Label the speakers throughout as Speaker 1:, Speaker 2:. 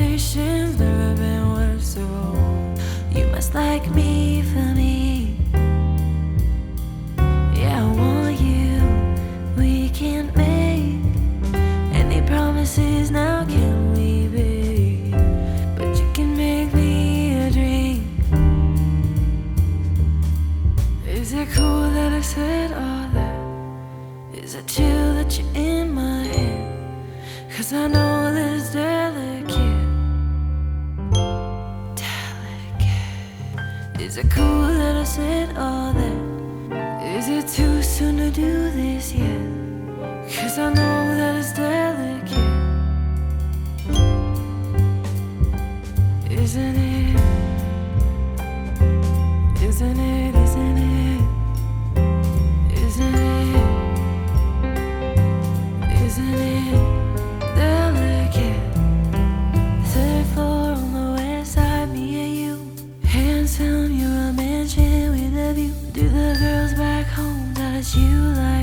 Speaker 1: Reputation's never been worse, so you must like me for me. Yeah, I want you. We can't make any promises now, can we, babe? But you can make me a drink. Is it cool that I said all that? Is it chill that you're in my head? Cause I know Is it cool that I said all that? Is it too soon to do this yet? Cause I know that it's delicate. Isn't it? Isn't it? Isn't it? Isn't it? Isn't it delicate? Third floor on the west side, me and you. Handsome, you're a view. Do the girls back home touch you like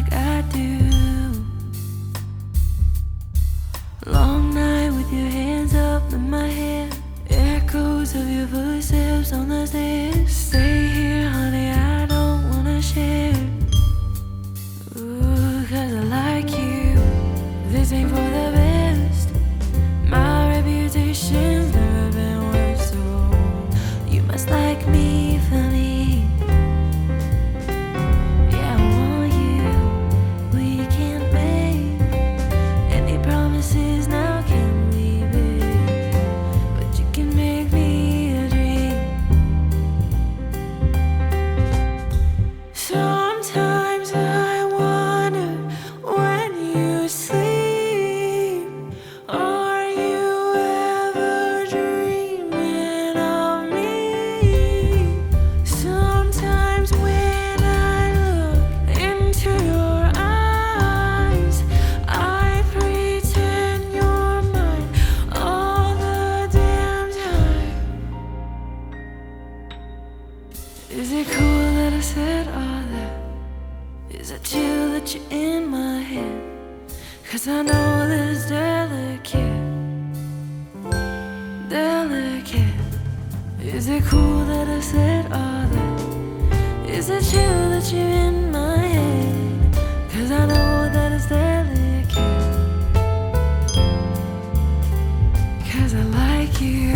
Speaker 1: Is it cool that I said all that? Is it chill that you're in my head? Cause I know that it's delicate, delicate. Is it cool that I said all that? Is it chill that you're in my head? Cause I know that it's delicate. Cause I like you.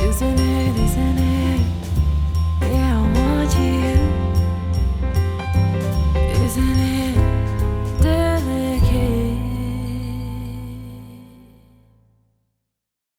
Speaker 1: Isn't it? isn't it?